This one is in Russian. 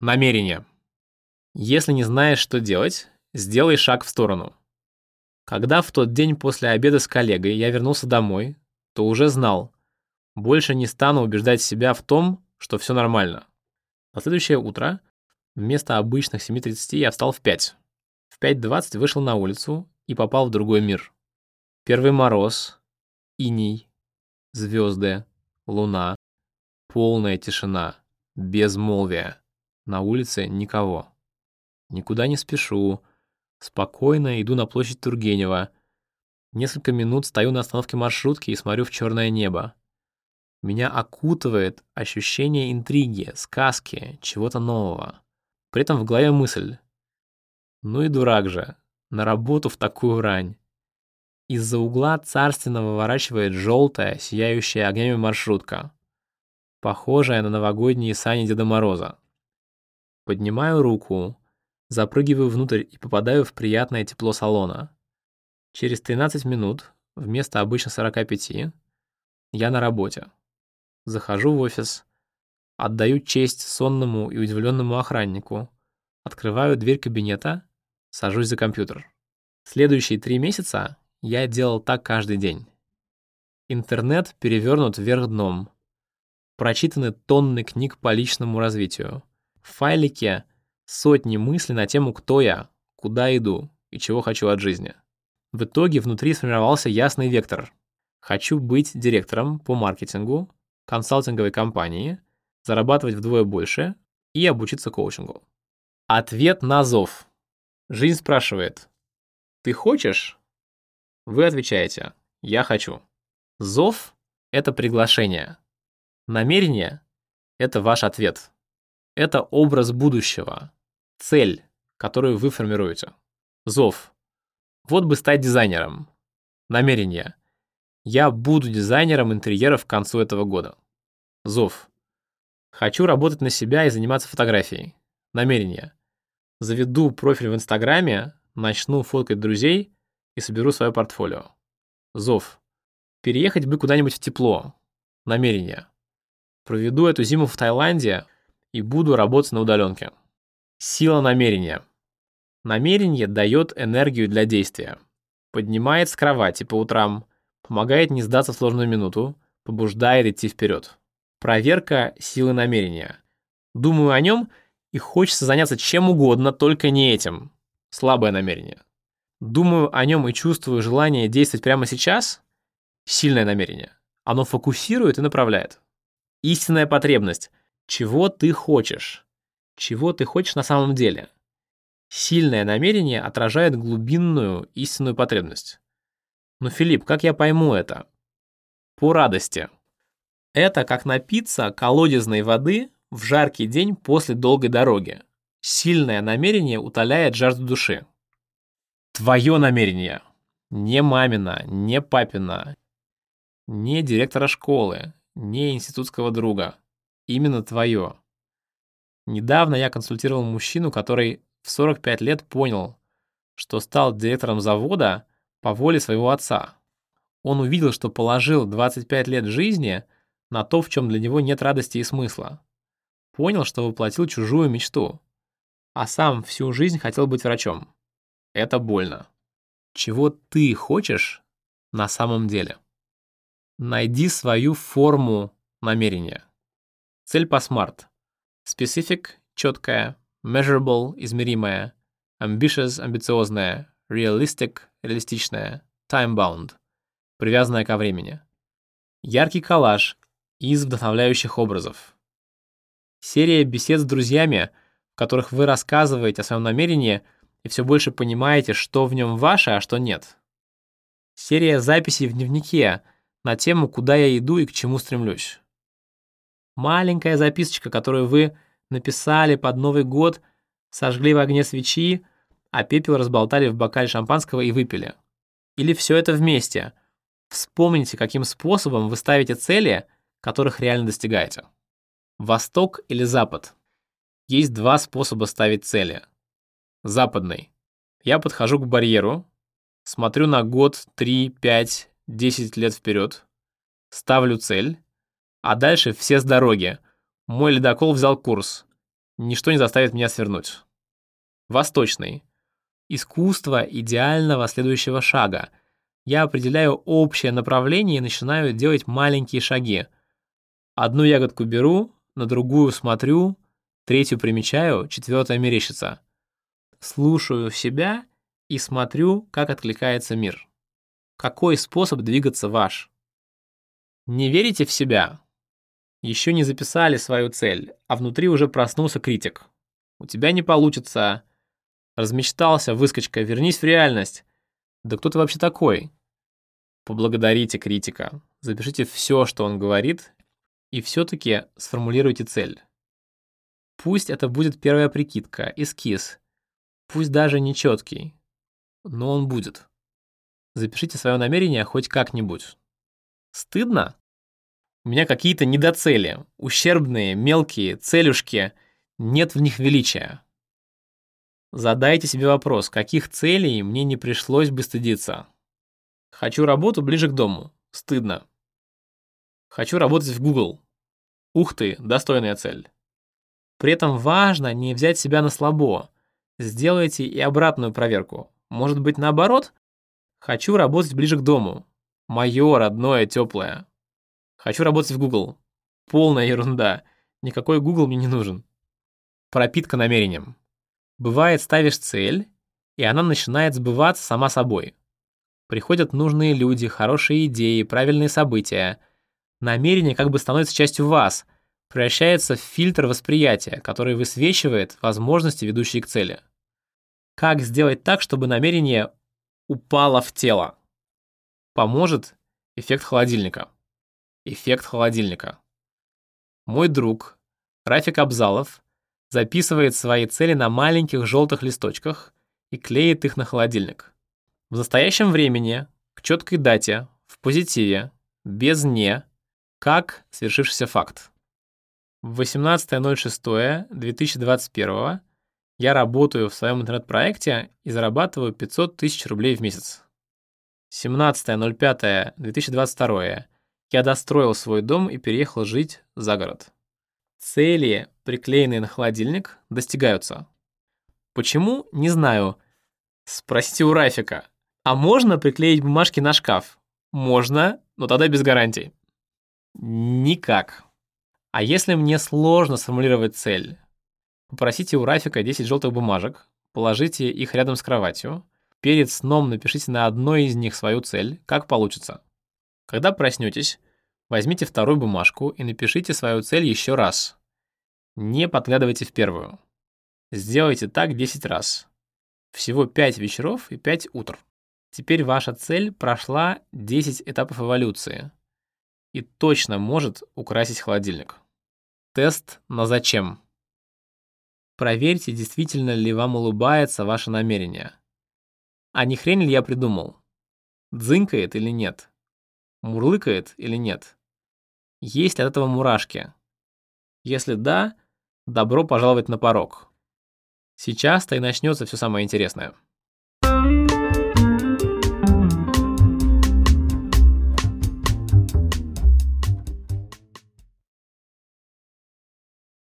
Намерение. Если не знаешь, что делать, сделай шаг в сторону. Когда в тот день после обеда с коллегой я вернулся домой, то уже знал, больше не стану убеждать себя в том, что все нормально. На следующее утро вместо обычных 7.30 я встал в 5. В 5.20 вышел на улицу и попал в другой мир. Первый мороз, иней, звезды, луна, полная тишина, безмолвие. На улице никого. Никуда не спешу. Спокойно иду на площадь Тургенева. Несколько минут стою на остановке маршрутки и смотрю в черное небо. Меня окутывает ощущение интриги, сказки, чего-то нового. При этом в голове мысль. Ну и дурак же. На работу в такую рань. Из-за угла царственно выворачивает желтая, сияющая огнями маршрутка. Похожая на новогодние сани Деда Мороза. Поднимаю руку, запрыгиваю внутрь и попадаю в приятное тепло салона. Через 13 минут, вместо обычно 45, я на работе. Захожу в офис, отдаю честь сонному и удивленному охраннику, открываю дверь кабинета, сажусь за компьютер. Следующие три месяца я делал так каждый день. Интернет перевернут вверх дном. Прочитаны тонны книг по личному развитию. Файлике сотни мыслей на тему «Кто я?», «Куда иду?» и «Чего хочу от жизни?». В итоге внутри сформировался ясный вектор. Хочу быть директором по маркетингу консалтинговой компании, зарабатывать вдвое больше и обучиться коучингу. Ответ на зов. Жизнь спрашивает, ты хочешь? Вы отвечаете, я хочу. Зов — это приглашение. Намерение — это ваш ответ. Это образ будущего, цель, которую вы формируете. Зов. Вот бы стать дизайнером. Намерение. Я буду дизайнером интерьеров к концу этого года. Зов. Хочу работать на себя и заниматься фотографией. Намерение. Заведу профиль в Инстаграме, начну фоткать друзей и соберу свое портфолио. Зов. Переехать бы куда-нибудь в тепло. Намерение. Проведу эту зиму в Таиланде, и буду работать на удаленке. Сила намерения. Намерение дает энергию для действия. Поднимает с кровати по утрам, помогает не сдаться в сложную минуту, побуждает идти вперед. Проверка силы намерения. Думаю о нем и хочется заняться чем угодно, только не этим. Слабое намерение. Думаю о нем и чувствую желание действовать прямо сейчас. Сильное намерение. Оно фокусирует и направляет. Истинная потребность – чего ты хочешь? Чего ты хочешь на самом деле? Сильное намерение отражает глубинную истинную потребность. Но, Филипп, как я пойму это? По радости. Это как напиться колодезной воды в жаркий день после долгой дороги. Сильное намерение утоляет жажду души. Твое намерение. Не мамина, не папина, не директора школы, не институтского друга именно твое. Недавно я консультировал мужчину, который в 45 лет понял, что стал директором завода по воле своего отца. Он увидел, что положил 25 лет жизни на то, в чем для него нет радости и смысла. Понял, что воплотил чужую мечту. А сам всю жизнь хотел быть врачом. Это больно. Чего ты хочешь на самом деле? Найди свою форму намерения. Цель по SMART. Specific – четкая, measurable – измеримая, ambitious – амбициозная, realistic – реалистичная, time-bound – привязанная ко времени. Яркий коллаж из вдохновляющих образов. Серия бесед с друзьями, в которых вы рассказываете о своем намерении и все больше понимаете, что в нем ваше, а что нет. Серия записей в дневнике на тему «Куда я иду и к чему стремлюсь». Маленькая записочка, которую вы написали под Новый год, сожгли в огне свечи, а пепел разболтали в бокале шампанского и выпили. Или все это вместе. Вспомните, каким способом вы ставите цели, которых реально достигаете. Восток или Запад? Есть два способа ставить цели. Западный. Я подхожу к барьеру, смотрю на год, 3, 5, 10 лет вперед, ставлю цель, а дальше все с дороги. Мой ледокол взял курс. Ничто не заставит меня свернуть. Восточный. Искусство идеального следующего шага. Я определяю общее направление и начинаю делать маленькие шаги. Одну ягодку беру, на другую смотрю, третью примечаю, четвертая мерещится. Слушаю себя и смотрю, как откликается мир. Какой способ двигаться ваш? Не верите в себя? Еще не записали свою цель, а внутри уже проснулся критик. У тебя не получится. Размечтался, выскочка, вернись в реальность. Да кто ты вообще такой? Поблагодарите критика. Запишите все, что он говорит, и все-таки сформулируйте цель. Пусть это будет первая прикидка, эскиз. Пусть даже нечеткий. Но он будет. Запишите свое намерение хоть как-нибудь. Стыдно? У меня какие-то недоцели, ущербные, мелкие, целюшки. Нет в них величия. Задайте себе вопрос, каких целей мне не пришлось бы стыдиться. Хочу работу ближе к дому. Стыдно. Хочу работать в Google. Ух ты, достойная цель. При этом важно не взять себя на слабо. Сделайте и обратную проверку. Может быть, наоборот? Хочу работать ближе к дому. Мое родное, теплое. Хочу работать в Google. Полная ерунда. Никакой Google мне не нужен. Пропитка намерением. Бывает, ставишь цель, и она начинает сбываться сама собой. Приходят нужные люди, хорошие идеи, правильные события. Намерение как бы становится частью вас, превращается в фильтр восприятия, который высвечивает возможности, ведущие к цели. Как сделать так, чтобы намерение упало в тело? Поможет эффект холодильника. Эффект холодильника. Мой друг Рафик Абзалов записывает свои цели на маленьких желтых листочках и клеит их на холодильник. В настоящем времени, к четкой дате, в позитиве, без «не», как свершившийся факт. В 18.06.2021 я работаю в своем интернет-проекте и зарабатываю 500 тысяч рублей в месяц. 17.05.2022 я достроил свой дом и переехал жить за город. Цели, приклеенные на холодильник, достигаются. Почему? Не знаю. Спросите у Рафика. А можно приклеить бумажки на шкаф? Можно, но тогда без гарантий. Никак. А если мне сложно сформулировать цель? Попросите у Рафика 10 желтых бумажек, положите их рядом с кроватью, перед сном напишите на одной из них свою цель, как получится. Когда проснетесь, возьмите вторую бумажку и напишите свою цель еще раз. Не подглядывайте в первую. Сделайте так 10 раз. Всего 5 вечеров и 5 утр. Теперь ваша цель прошла 10 этапов эволюции и точно может украсить холодильник. Тест на зачем. Проверьте, действительно ли вам улыбается ваше намерение. А не хрень ли я придумал? Дзынькает или нет? Мурлыкает или нет? Есть от этого мурашки? Если да, добро пожаловать на порог. Сейчас-то и начнется все самое интересное.